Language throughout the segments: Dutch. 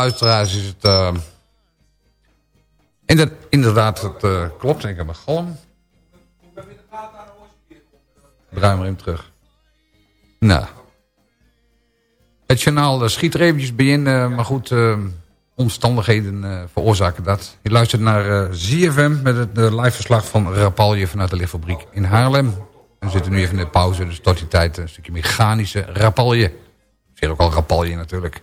Luisteraars is het... Uh, inderdaad, het uh, klopt. Ik heb een galm. Draai maar hem terug. Nou. Het journaal schiet er eventjes bij in. maar goed, omstandigheden veroorzaken dat. Je luistert naar ZFM met het live verslag van Rapalje vanuit de lichtfabriek in Haarlem. We zitten nu even in de pauze, dus tot die tijd een stukje mechanische Rapalje. Zeg ook al Rapalje natuurlijk.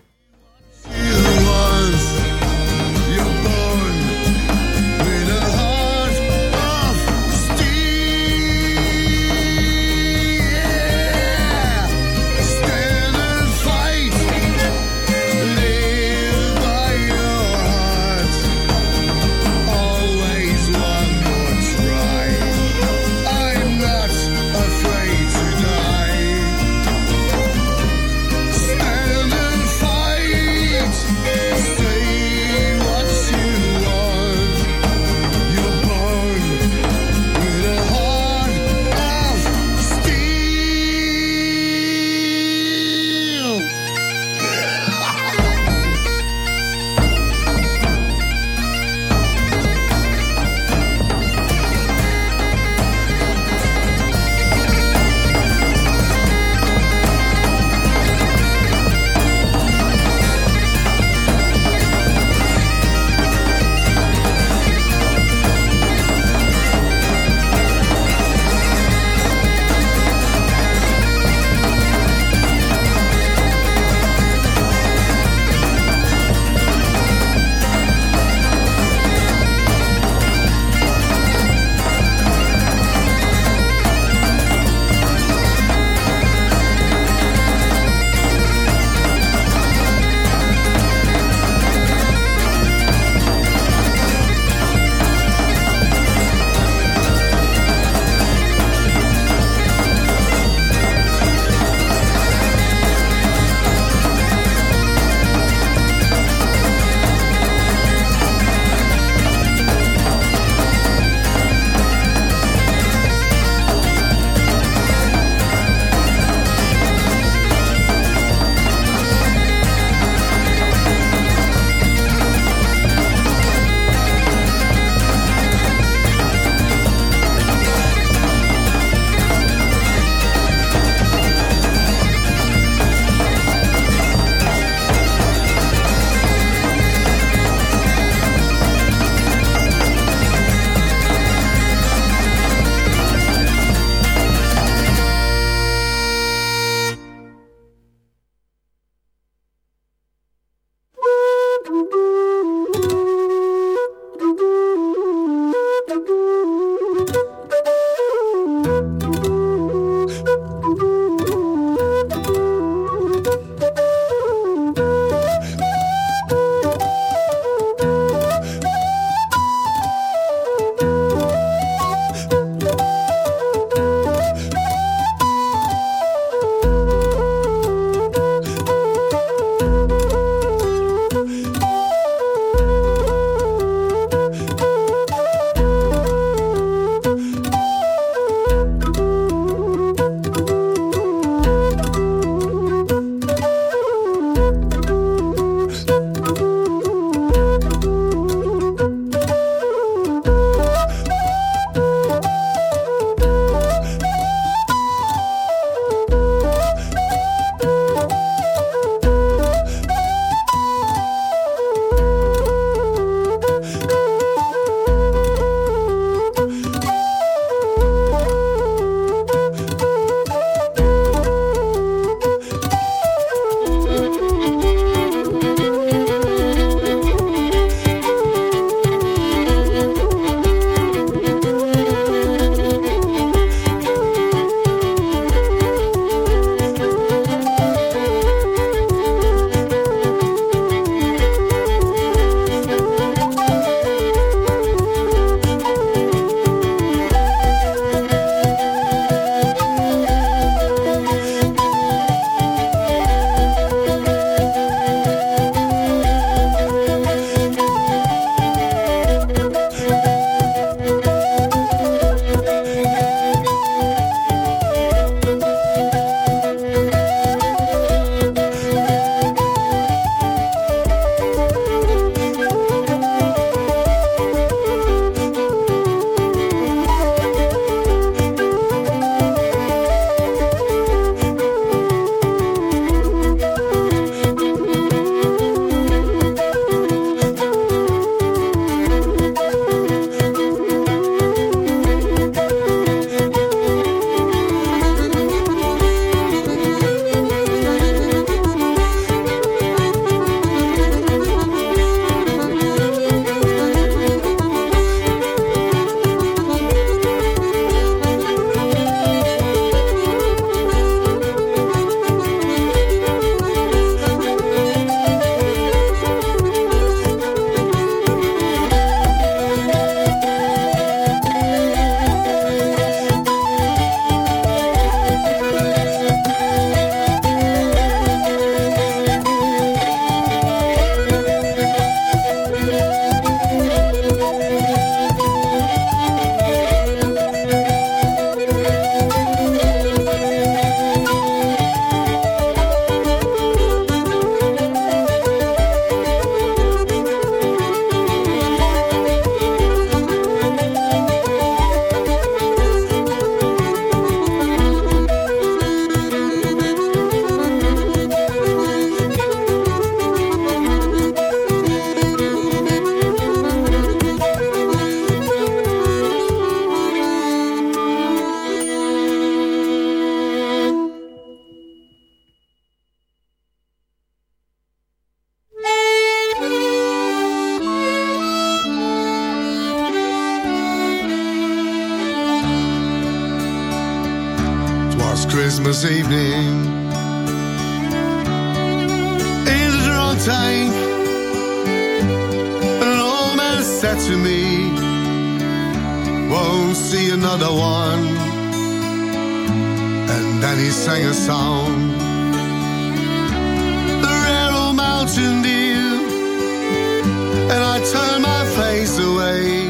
Christmas evening in the drunk tank. An old man said to me, Won't see another one. And then he sang a song, the rare old mountain dew. And I turned my face away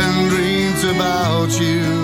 and dreamed about you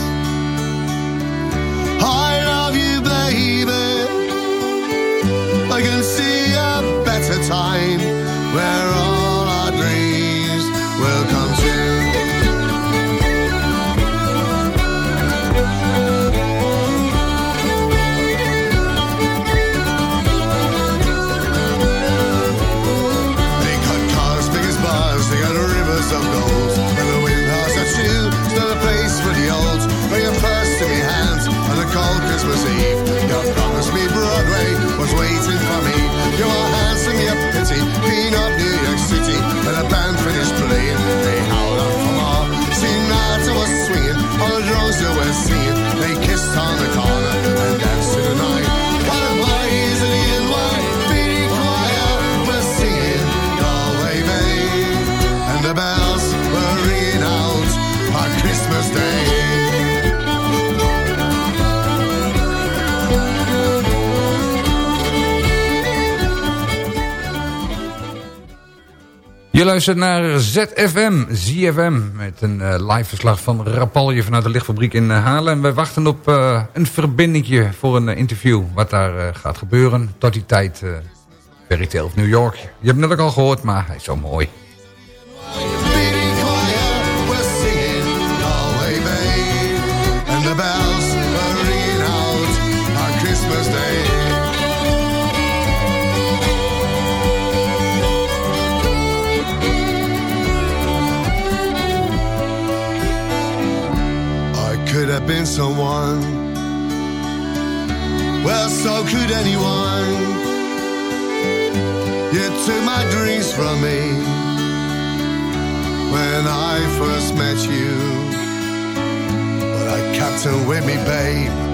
Je luistert naar ZFM, ZFM, met een uh, live verslag van Rapalje vanuit de lichtfabriek in uh, Haarlem. Wij wachten op uh, een verbindingje voor een interview, wat daar gaat gebeuren. Tot die tijd, uh, Fairy of New York. Je hebt net ook al gehoord, maar hij is zo mooi. Could have been someone. Well, so could anyone. You took my dreams from me when I first met you But I kept her with me, babe.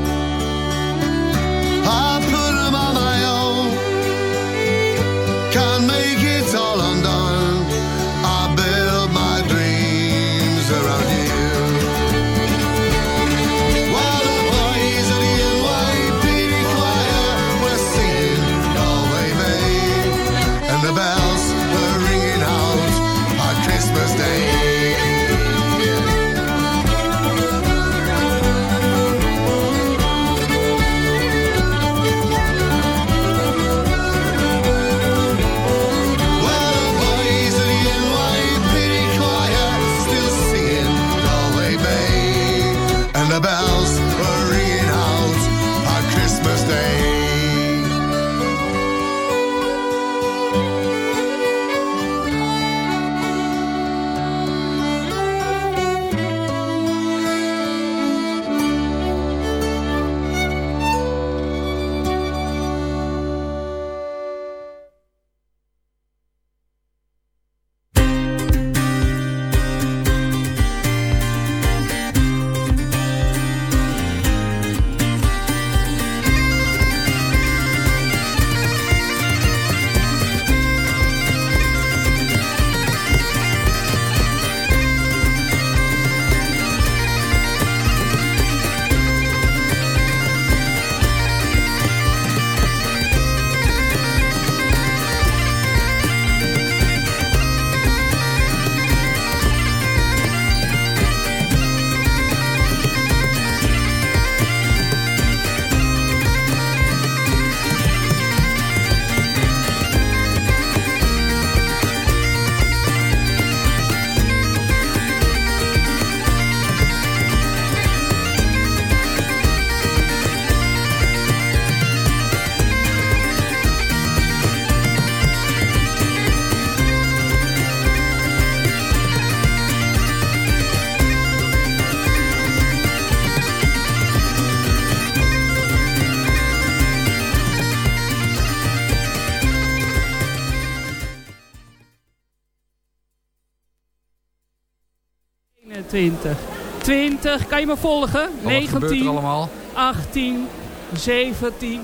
20. 20, kan je me volgen? Wat 19, gebeurt er allemaal? 18, 17,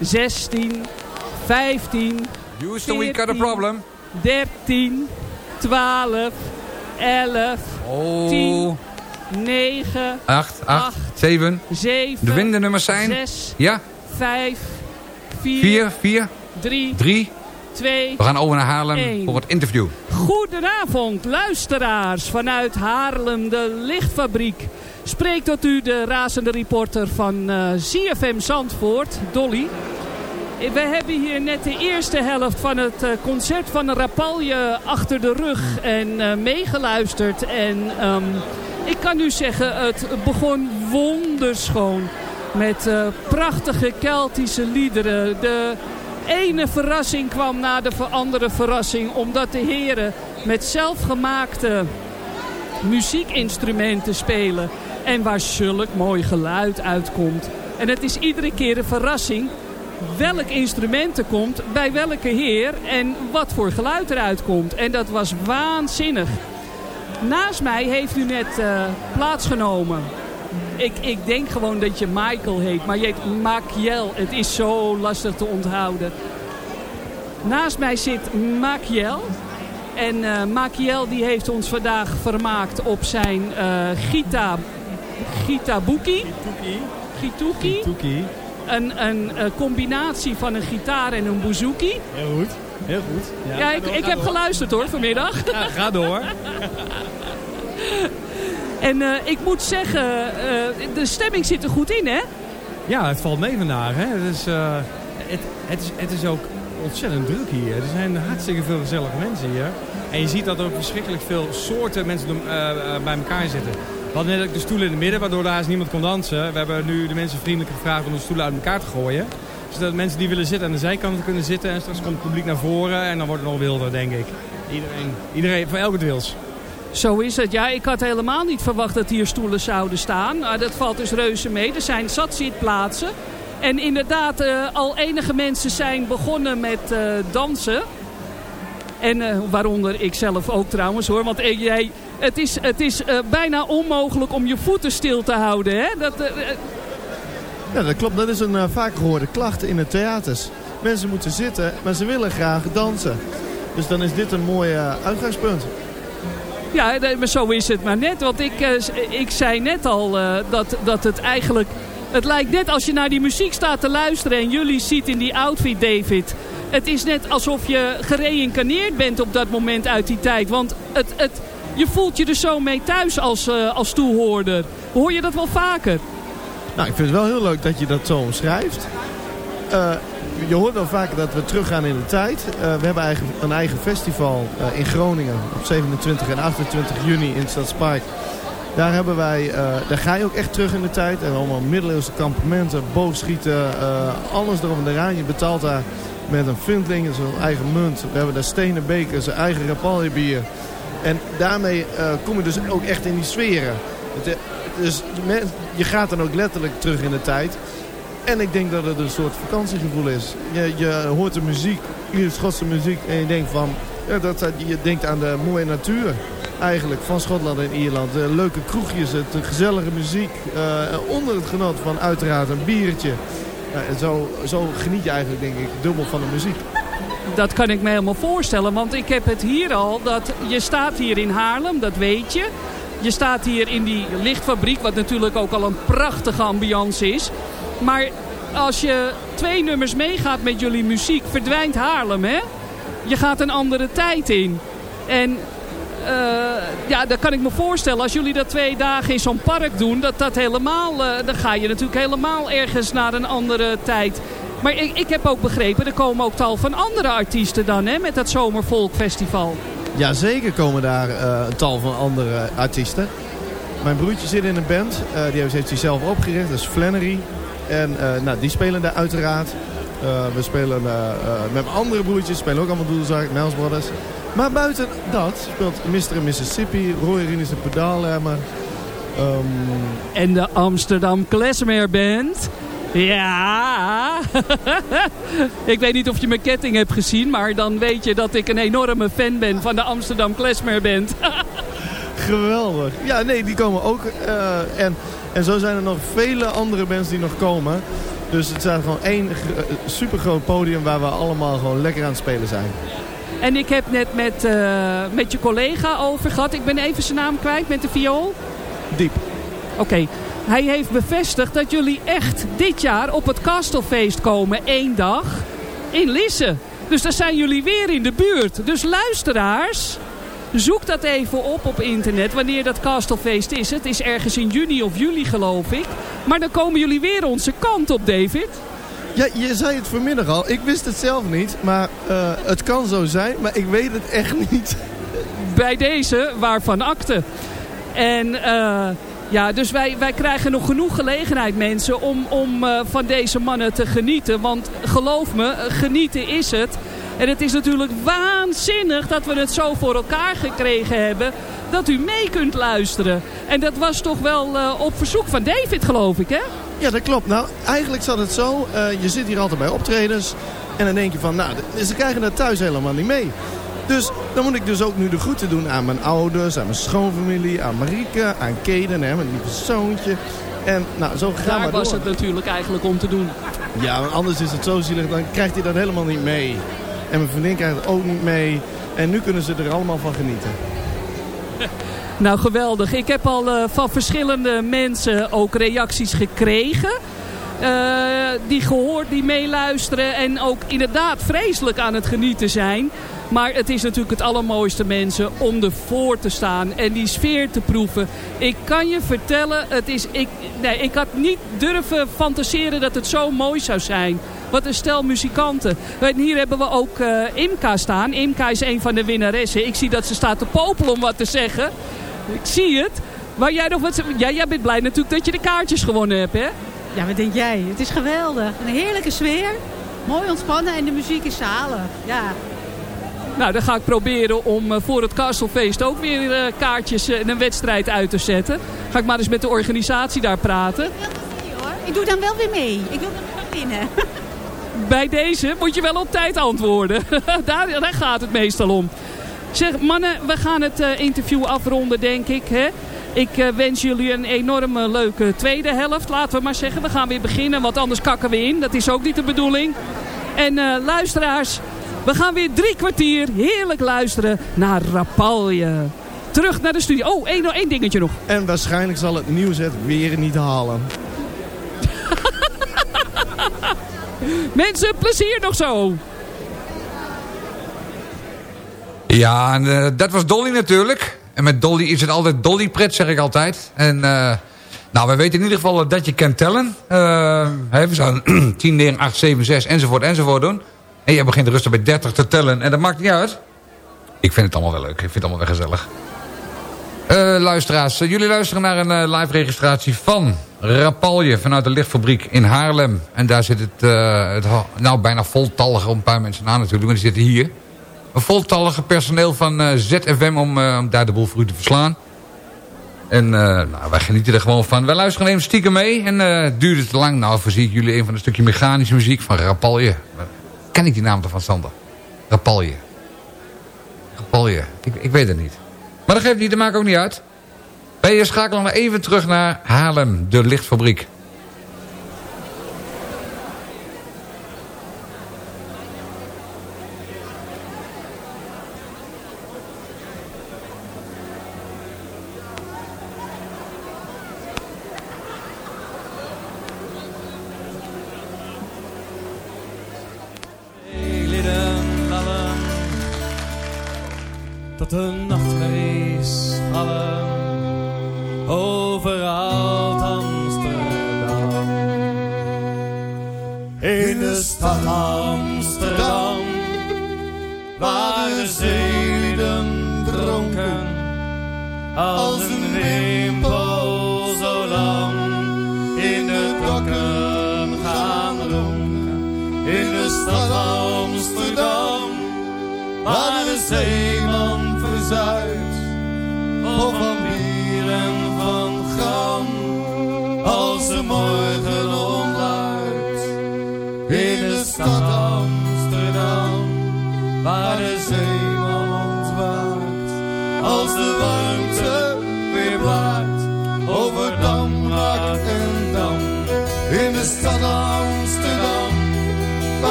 16, 15, Houston, 14, we got a problem. 13, 12, 11, oh. 10, 9, 8, 8, 7, 7. De windennummers zijn? 6, ja? 5, 4, 4, 4 3, 3, 2, We gaan over naar Haarlem 1. voor het interview. Goedenavond, luisteraars vanuit Haarlem, de lichtfabriek. Spreekt tot u de razende reporter van uh, ZFM Zandvoort, Dolly. We hebben hier net de eerste helft van het uh, concert van de Rapalje achter de rug en uh, meegeluisterd. En um, ik kan u zeggen, het begon wonderschoon. Met uh, prachtige Keltische liederen. De ene verrassing kwam na de andere verrassing. Omdat de heren met zelfgemaakte muziekinstrumenten spelen. En waar zulk mooi geluid uitkomt. En het is iedere keer een verrassing welk instrument er komt, bij welke heer en wat voor geluid eruit komt. En dat was waanzinnig. Naast mij heeft u net uh, plaatsgenomen. Ik, ik denk gewoon dat je Michael heet, maar je heet Makiel. Het is zo lastig te onthouden. Naast mij zit Makiel. En uh, Makiel die heeft ons vandaag vermaakt op zijn uh, Gita, Gita Buki. Gituki. Gituki. Een, een, een, combinatie van een gitaar en een bouzouki. Heel goed. Heel goed. Ja, ja ik, door, ik heb door. geluisterd hoor vanmiddag. Ja, ga door. en uh, ik moet zeggen, uh, de stemming zit er goed in hè? Ja, het valt mee vandaag. Hè? Het, is, uh, het, het, is, het is ook ontzettend druk hier. Er zijn hartstikke veel gezellige mensen hier. En je ziet dat er ook verschrikkelijk veel soorten mensen bij elkaar zitten. We hadden net ook de stoelen in het midden, waardoor daar niemand kon dansen. We hebben nu de mensen vriendelijk gevraagd om de stoelen uit elkaar te gooien. Zodat mensen die willen zitten aan de zijkanten kunnen zitten. En straks komt het publiek naar voren en dan wordt het nog wilder, denk ik. Iedereen, iedereen voor elke wils. Zo is het. Ja, ik had helemaal niet verwacht dat hier stoelen zouden staan. Maar dat valt dus reuze mee. Er zijn zat zitplaatsen. En inderdaad, uh, al enige mensen zijn begonnen met uh, dansen. En uh, waaronder ik zelf ook trouwens hoor. Want jij, het is, het is bijna onmogelijk om je voeten stil te houden. Hè? Dat, ja, dat klopt. Dat is een vaak gehoorde klacht in de theaters. Mensen moeten zitten, maar ze willen graag dansen. Dus dan is dit een mooi uitgangspunt. Ja, zo is het maar net. Want ik, ik zei net al dat, dat het eigenlijk... Het lijkt net als je naar die muziek staat te luisteren... en jullie ziet in die outfit, David... Het is net alsof je gereïncarneerd bent op dat moment uit die tijd. Want het, het, je voelt je er zo mee thuis als, uh, als toehoorder. Hoor je dat wel vaker? Nou, ik vind het wel heel leuk dat je dat zo omschrijft. Uh, je hoort wel vaker dat we teruggaan in de tijd. Uh, we hebben eigen, een eigen festival uh, in Groningen op 27 en 28 juni in Stadspark. Daar, hebben wij, daar ga je ook echt terug in de tijd. En allemaal middeleeuwse kampementen, boogschieten, alles erop en eraan. Je betaalt daar met een vindling, zijn eigen munt. We hebben daar stenen bekers, eigen rapalje bier. En daarmee kom je dus ook echt in die sferen. Het, dus je gaat dan ook letterlijk terug in de tijd. En ik denk dat het een soort vakantiegevoel is. Je, je hoort de muziek, Iedere Schotse muziek. En je denkt van, ja, dat, je denkt aan de mooie natuur eigenlijk van Schotland en Ierland. De leuke kroegjes, de gezellige muziek. Uh, onder het genot van uiteraard een biertje. En zo, zo geniet je eigenlijk, denk ik, dubbel van de muziek. Dat kan ik me helemaal voorstellen, want ik heb het hier al. Dat je staat hier in Haarlem, dat weet je. Je staat hier in die lichtfabriek, wat natuurlijk ook al een prachtige ambiance is. Maar als je twee nummers meegaat met jullie muziek, verdwijnt Haarlem, hè? Je gaat een andere tijd in. En uh, ja, dat kan ik me voorstellen. Als jullie dat twee dagen in zo'n park doen, dat dat helemaal, uh, dan ga je natuurlijk helemaal ergens naar een andere tijd. Maar ik, ik heb ook begrepen, er komen ook tal van andere artiesten dan, hè, met dat Zomervolkfestival. Jazeker komen daar uh, een tal van andere artiesten. Mijn broertje zit in een band, die heeft hij zelf opgericht, dat is Flannery. En nou, die spelen daar uiteraard. we spelen met mijn andere broertjes, spelen ook allemaal doelzaak, Miles Brothers. Maar buiten dat speelt Mr. Mississippi, Roy Rines de pedaalhammer. Um... En de Amsterdam Klesmer Band. Ja, ik weet niet of je mijn ketting hebt gezien, maar dan weet je dat ik een enorme fan ben van de Amsterdam Klesmer Band. Geweldig. Ja, nee, die komen ook. eh, en, en zo zijn er nog vele andere bands die nog komen. Dus het is gewoon één super groot podium waar we allemaal gewoon lekker aan het spelen zijn. En ik heb net met, eh, met je collega over gehad. Ik ben even zijn naam kwijt met de viool. Diep. Oké. Hij heeft bevestigd dat jullie echt dit jaar op het Kastelfeest komen. één dag. In Lisse. Dus daar zijn jullie weer in de buurt. Dus luisteraars, zoek dat even op op internet. Wanneer dat Kastelfeest is. Het is ergens in juni of juli geloof ik. Maar dan komen jullie weer onze kant op, David. Ja, je zei het vanmiddag al. Ik wist het zelf niet. Maar eh, het kan zo zijn. Maar ik weet het echt niet. bij deze waarvan akte. En eh, ja, dus wij, wij krijgen nog genoeg gelegenheid mensen om, om eh, van deze mannen te genieten. Want geloof me, genieten is het. En het is natuurlijk waanzinnig dat we het zo voor elkaar gekregen hebben. Dat u mee kunt luisteren. En dat was toch wel eh, op verzoek van David geloof ik hè? Ja, dat klopt. Nou, eigenlijk zat het zo. eh, je zit hier altijd bij optredens. En dan denk je van, nou, ze krijgen dat thuis helemaal niet mee. Dus dan moet ik dus ook nu de groeten doen aan mijn ouders, aan mijn schoonfamilie, aan Marieke, aan Keden, hè, mijn lieve zoontje. En nou, zo gaan Daar maar was door. het natuurlijk eigenlijk om te doen. Ja, want anders is het zo zielig, dan krijgt hij dat helemaal niet mee. En mijn vriendin krijgt het ook niet mee. En nu kunnen ze er allemaal van genieten. Nou, geweldig. Ik heb al eh, van verschillende mensen ook reacties gekregen. Eh, die gehoord, die meeluisteren en ook inderdaad vreselijk aan het genieten zijn. Maar het is natuurlijk het allermooiste mensen om ervoor te staan en die sfeer te proeven. Ik kan je vertellen, het is, ik, nee, ik had niet durven fantaseren dat het zo mooi zou zijn. Wat een stel muzikanten. En hier hebben we ook eh, Imka staan. Imka is een van de winnaressen. Ik zie dat ze staat te popelen om wat te zeggen. Ik zie het. Maar jij, nog wat, ja, jij bent blij natuurlijk dat je de kaartjes gewonnen hebt, hè? Ja, wat denk jij? Het is geweldig. Een heerlijke sfeer. Mooi ontspannen en de muziek is zalig. Ja. Nou, dan ga ik proberen om eh, voor het Castlefeest ook weer eh, kaartjes en een wedstrijd uit te zetten. Ga ik maar eens met de organisatie daar praten. Nee, hoor. Ik doe dan wel weer mee. Ik wil dan wel winnen. Bij deze moet je wel op tijd antwoorden. daar, daar gaat het meestal om. Zeg, mannen, we gaan het eh, interview afronden, denk ik. Hè? Ik eh, wens jullie een enorme leuke tweede helft. Laten we maar zeggen, we gaan weer beginnen, want anders kakken we in. Dat is ook niet de bedoeling. En eh, luisteraars, we gaan weer drie kwartier heerlijk luisteren naar Rapalje. Terug naar de studio. Oh, één, één dingetje nog. En waarschijnlijk zal het nieuws het weer niet halen. Mensen, plezier nog zo. Ja, en, eh, dat was Dolly natuurlijk. En met Dolly is het altijd Dolly pret, zeg ik altijd. En eh, nou, we weten in ieder geval dat je kan tellen. Uh, we zouden 10, 9, 8, 7, 6 enzovoort enzovoort doen. En je begint rustig bij 30 te tellen. En dat maakt niet uit. Ik vind het allemaal wel leuk. Ik vind het allemaal wel gezellig. Eh, luisteraars, eh, jullie luisteren naar een eh, live registratie van Rapalje vanuit de lichtfabriek in Haarlem. En daar zit het, nou bijna voltallige, een paar mensen na natuurlijk, maar die zitten hier. Een voltallige personeel van ZFM om, om daar de boel voor u te verslaan. En eh, nou, wij genieten er gewoon van. Wij luisteren even stiekem mee en duurde het te lang. Nou, voorzie ik jullie een van een stukje mechanische muziek van Rapalje. Ken ik die naam toch van Sander? Rapalje. Rapalje. Ik, ik weet het niet. Maar dat geeft niet, dat maakt ook niet uit. Wij schakelen nog even terug naar Haarlem, de lichtfabriek. Vol van bier en van gram, als de morgen ontluidt. In de stad Amsterdam, waar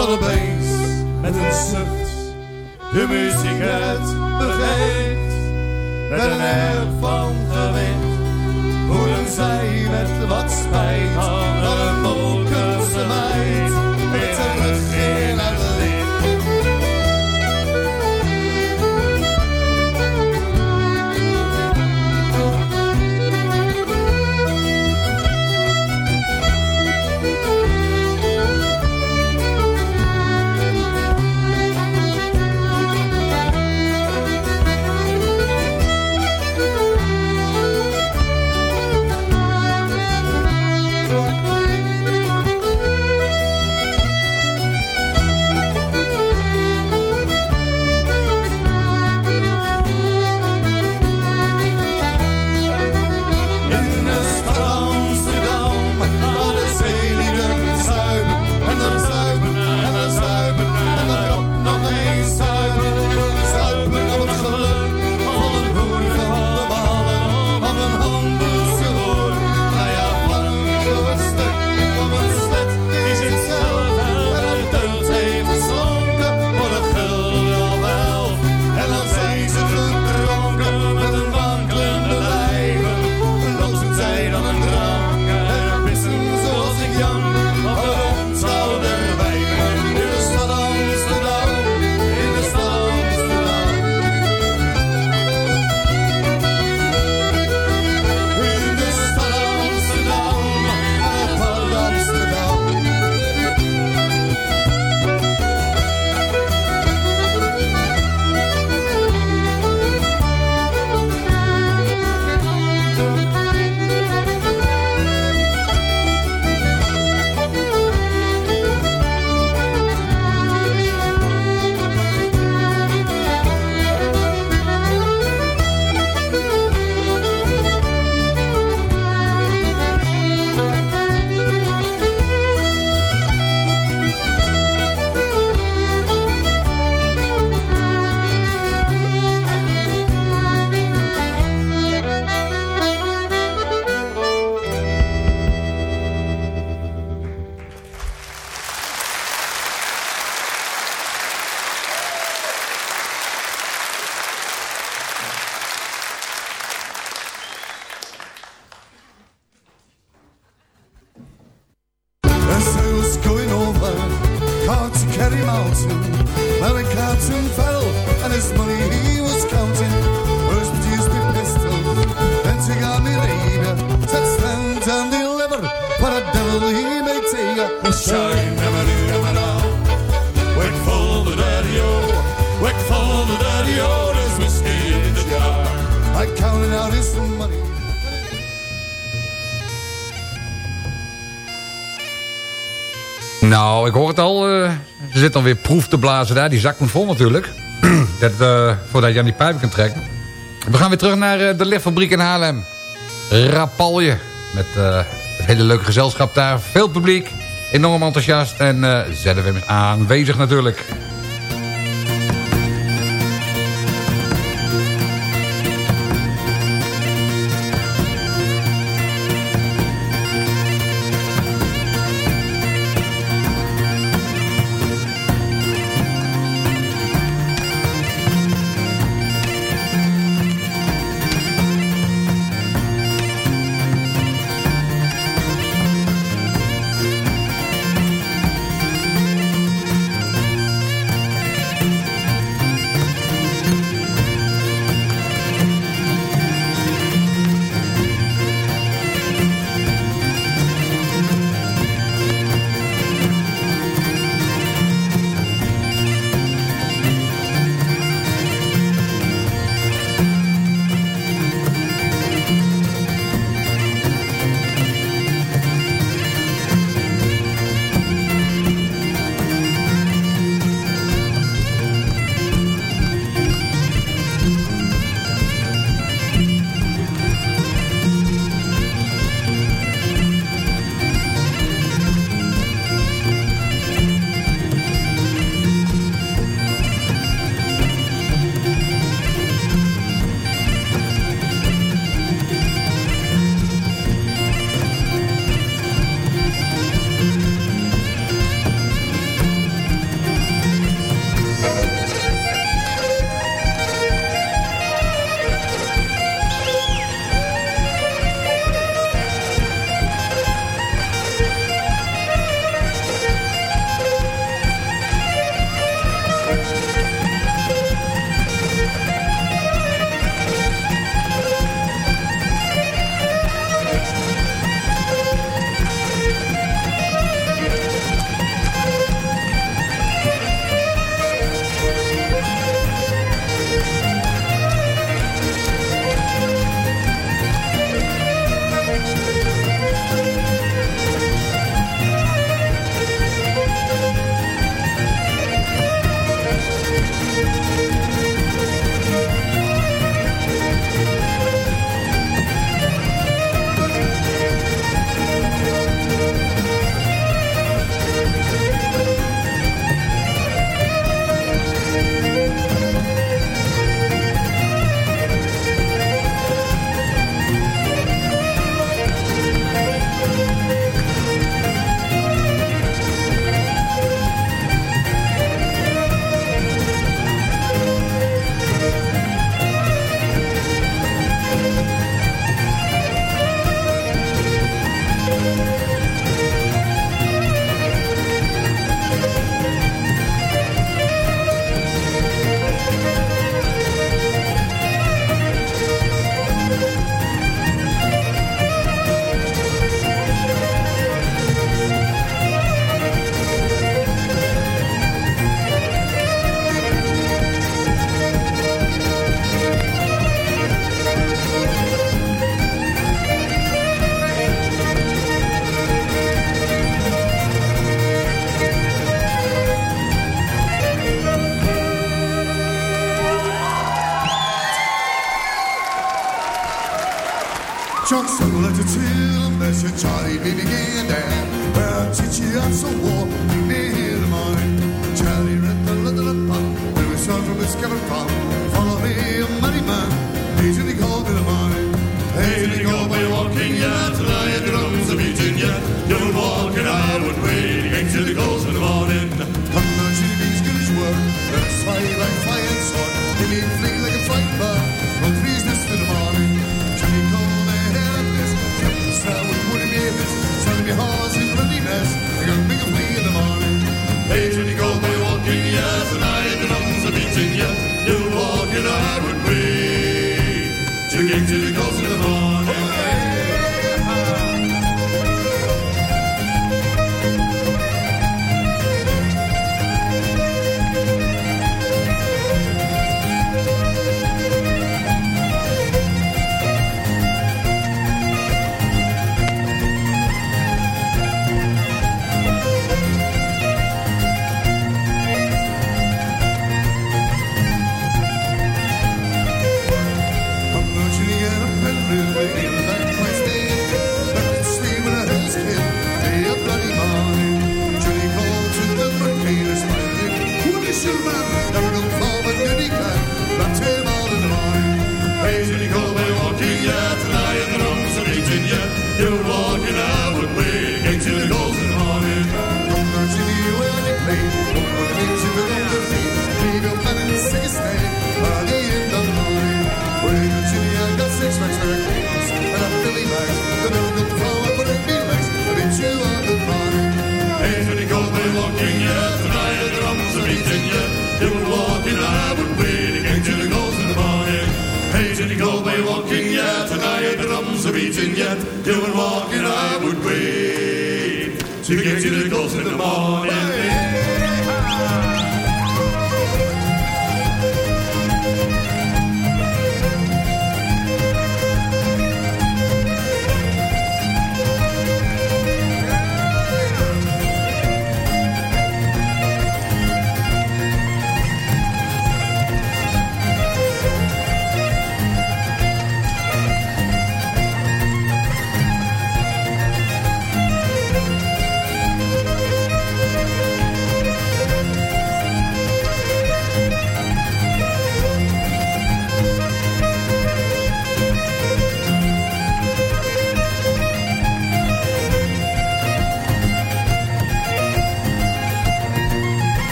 zat met een zucht de muziek het begeeft. Met een air van gewicht voelen zij met wat spijt. Er zit dan weer proef te blazen daar. Die zak moet vol natuurlijk. Dat, uh, voordat Jan die pijpen kan trekken. We gaan weer terug naar eh, de liftfabriek in Haarlem. Rapalje. Met eh, het hele leuke gezelschap daar. Veel publiek. Enorm enthousiast. En uh, ZWM is aanwezig natuurlijk.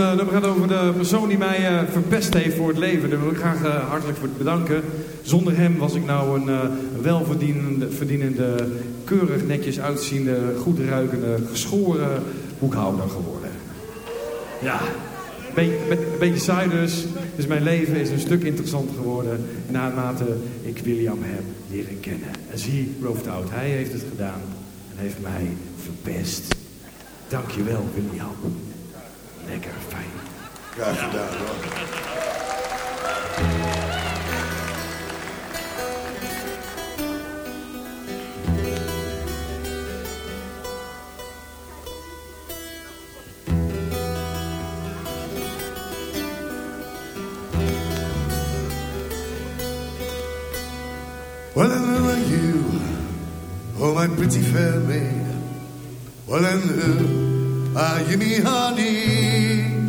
Volgende nummer gaat over de persoon die mij uh, verpest heeft voor het leven. Daar wil ik graag uh, hartelijk voor bedanken. Zonder hem was ik nou een welverdienende, verdienende, keurig netjes uitziende, goed ruikende, geschoren boekhouder geworden. Ja, een beetje saai dus. Dus mijn leven is een stuk interessanter geworden naarmate ik William heb leren kennen. En zie, Rolf Out, hij heeft het gedaan en heeft mij verpest. Dankjewel, William. Lekker, fijn. Graag gedaan hoor. Well, and who are you? Oh, my pretty fair maid. Well, and who you, me honey?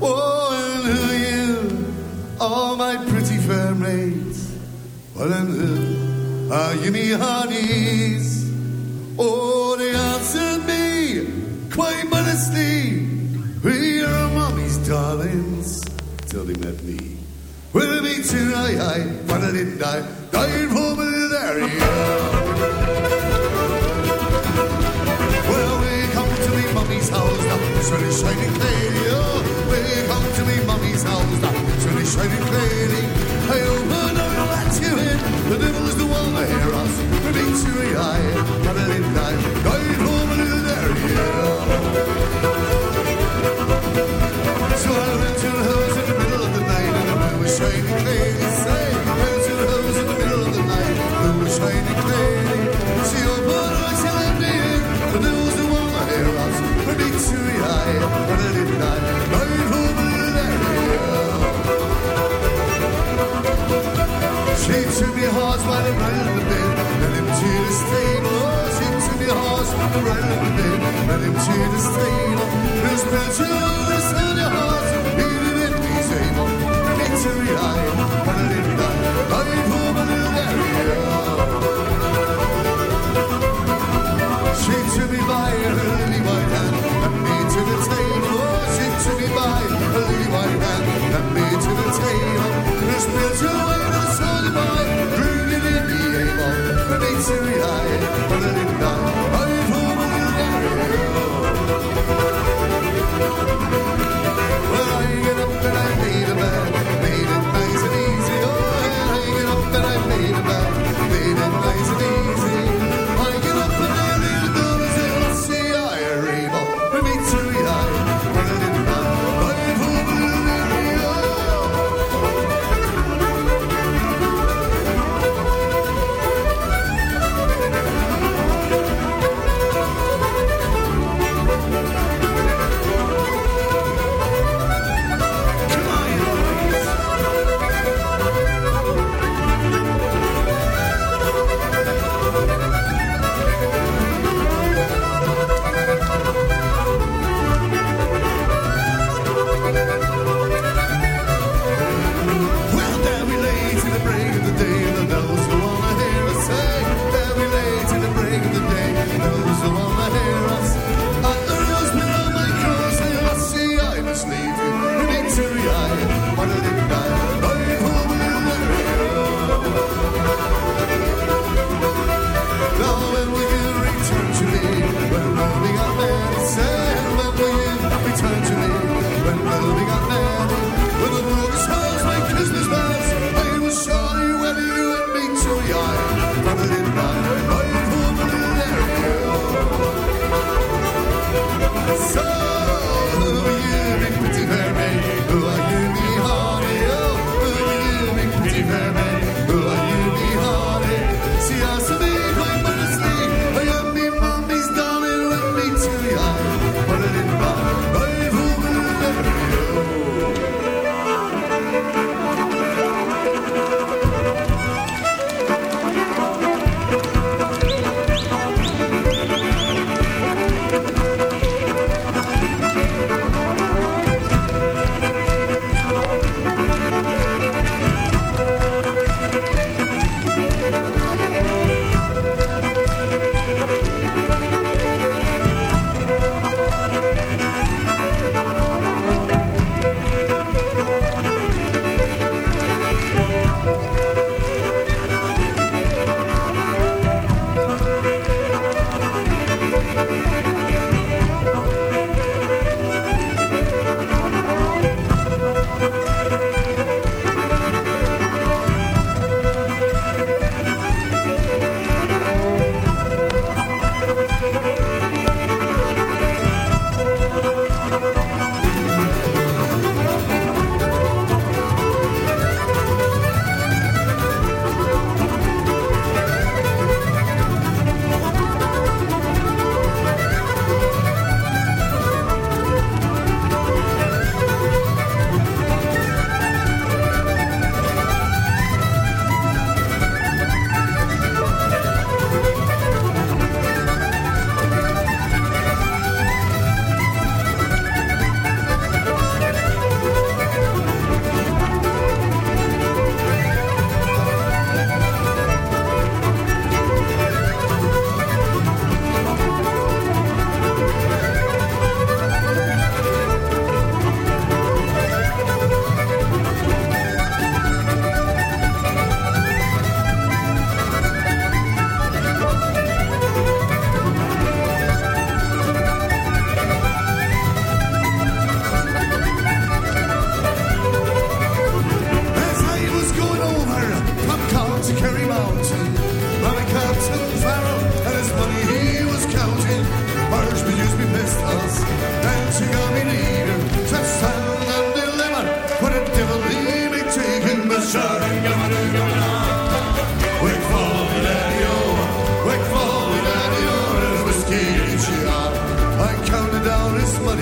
Oh, and who you? Oh, my pretty fair maids. Well, and who you, me honeys? Oh, they answered me quite modestly. We are mommy's darlings till they met me. Will me too, I, I, but I didn't die. Died home in the area. Sunshiny Claney, oh, welcome to me mummy's house. Sunshiny Claney, I open up and let you in. The devil is the one to hear us. The big cheery eye, Madeline Dime, died home a little there, yeah. But I didn't die. Thank you.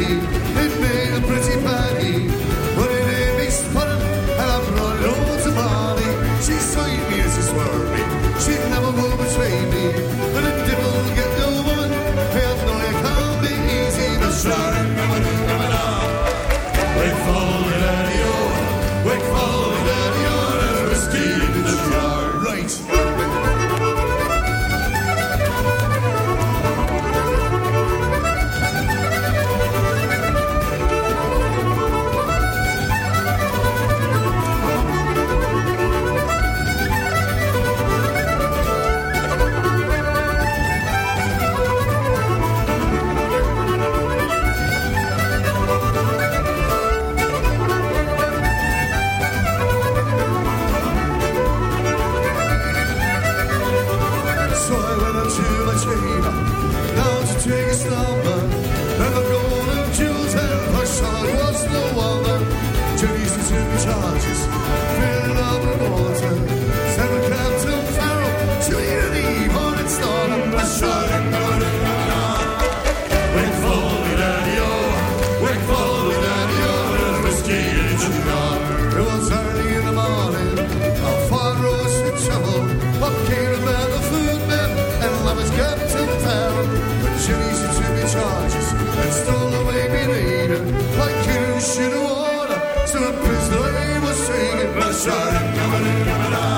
Thank you. Sir.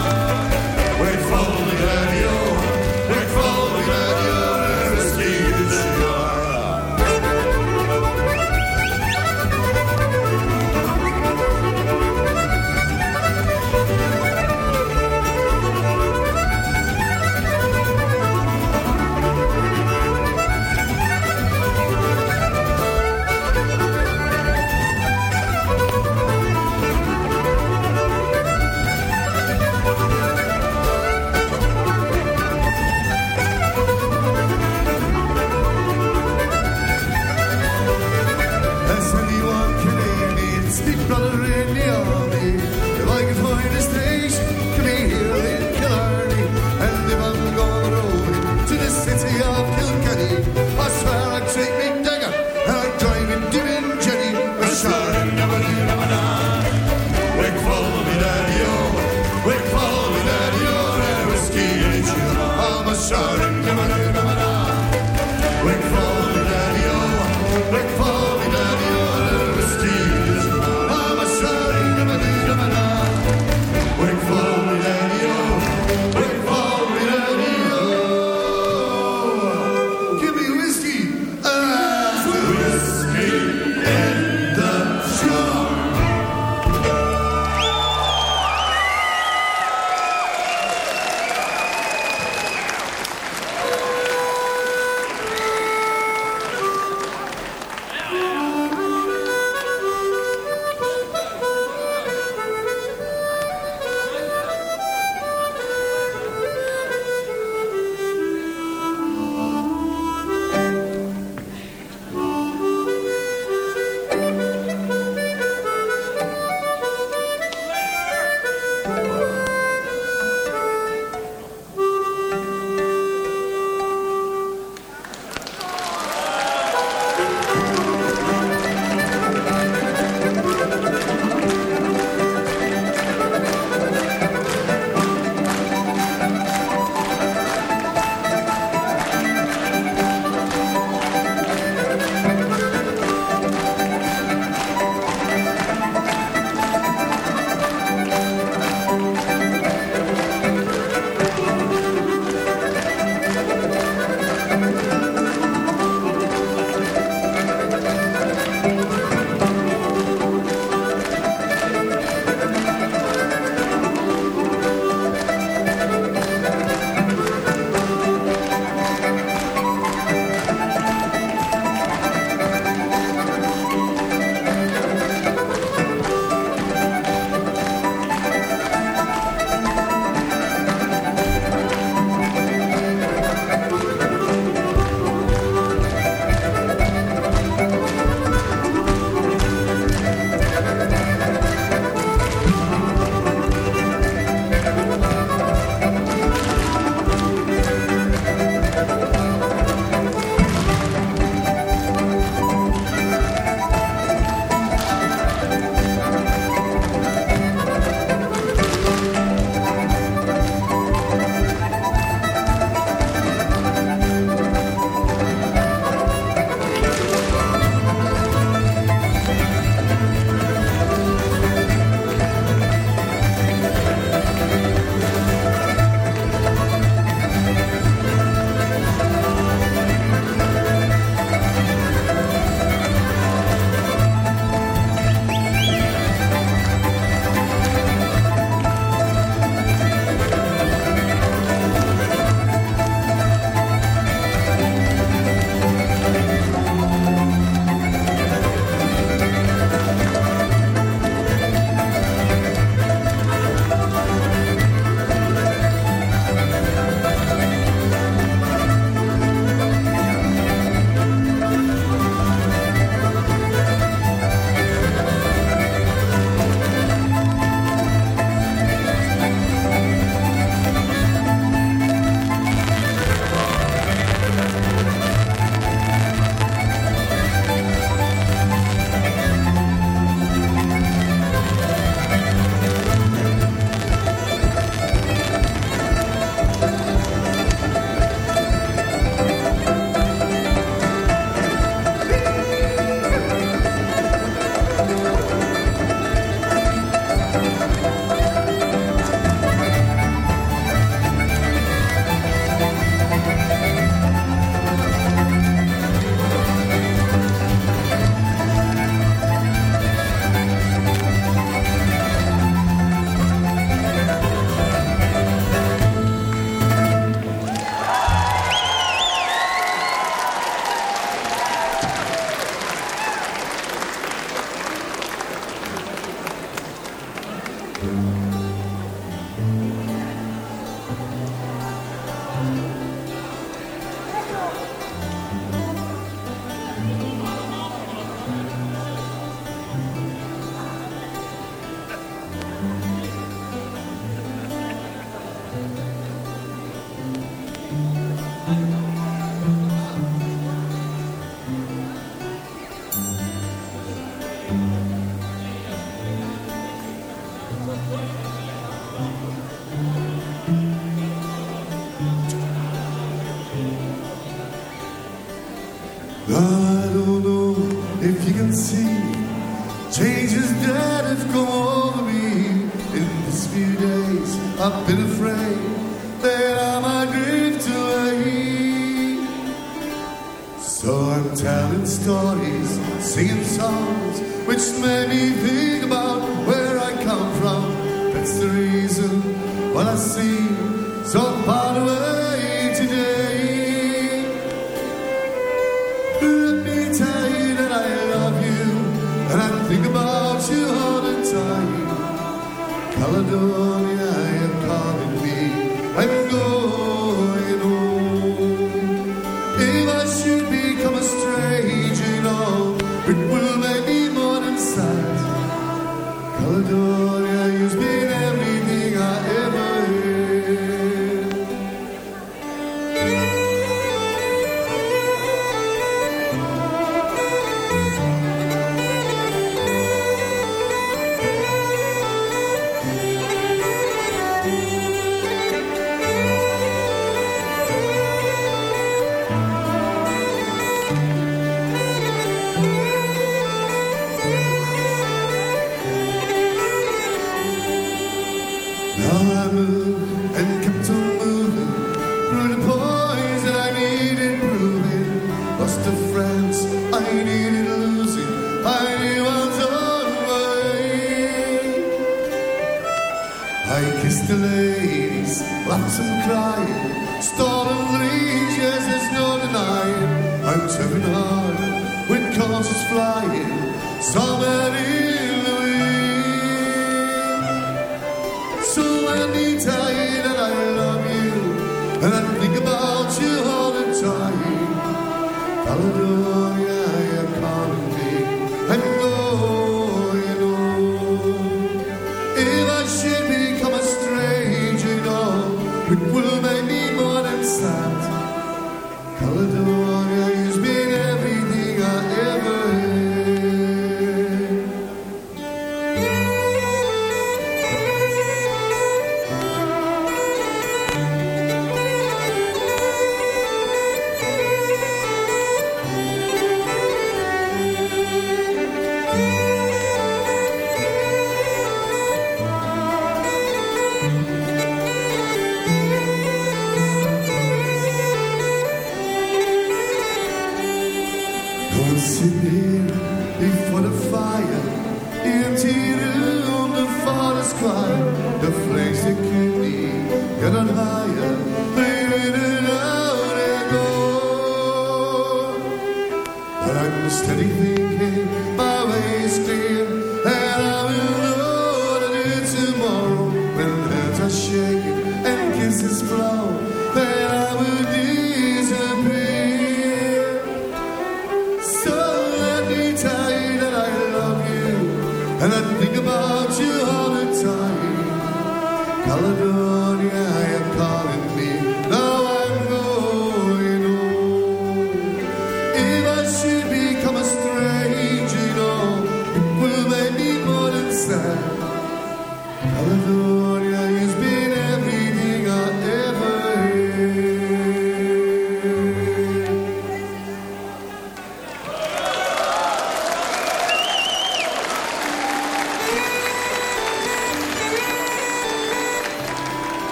I kissed the ladies, laughed and cried. Storm rage, yes, there's no denying. Out of an with causes flying. Somewhere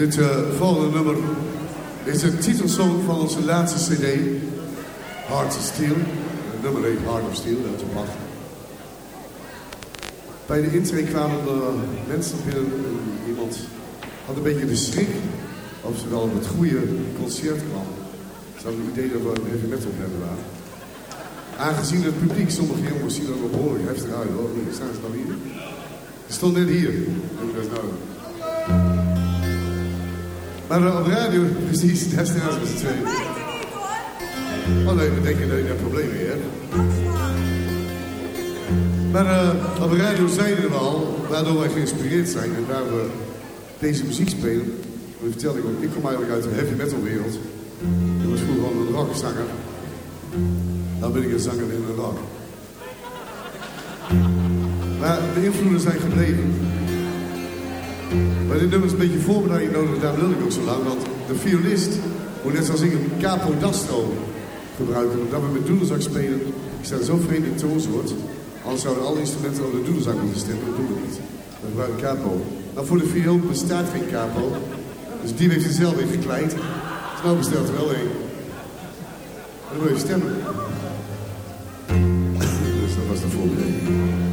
Dit uh, volgende nummer is een titelsong van onze laatste cd. Heart of Steel. Nummer heet Heart of Steel, dat is op Bij de intree kwamen er mensen binnen. Iemand had een beetje de schrik of ze wel op het goede concert kwam. Ze hadden het idee dat we een heavy metal hebben waren. Aangezien het publiek, sommige jongens zien wel behoorlijk heftig uit hoor. Staan ze nou hier? Ze stond net hier. Dat is nou. Maar uh, op radio, precies, daar staan ze met z'n tweeën. Oh nee, we denken dat je daar problemen mee hebt. Maar uh, op radio zeiden we al, waardoor wij geïnspireerd zijn en waar we deze muziek spelen. Dat vertelde ik ook, ik kom eigenlijk uit de heavy metal wereld. Ik was vroeger al een rockzanger. Dan ben ik een zanger in de rock. Maar de invloeden zijn gebleven. Maar dit nummer is een beetje voorbereiding nodig, daar wil ik ook zo lang. Want de violist moet net zoals ik een capo d'astro gebruiken. Omdat we met doedelzak spelen, ik sta zo vreemd in toonsoort. Anders zouden alle instrumenten op de doedelzak moeten stemmen. Dat doen we niet. We gebruiken capo. Maar voor de viool bestaat geen capo. Dus die heeft hij zelf weer. Dus nou bestelt er wel een. En dan wil je stemmen. dus dat was de voorbereiding.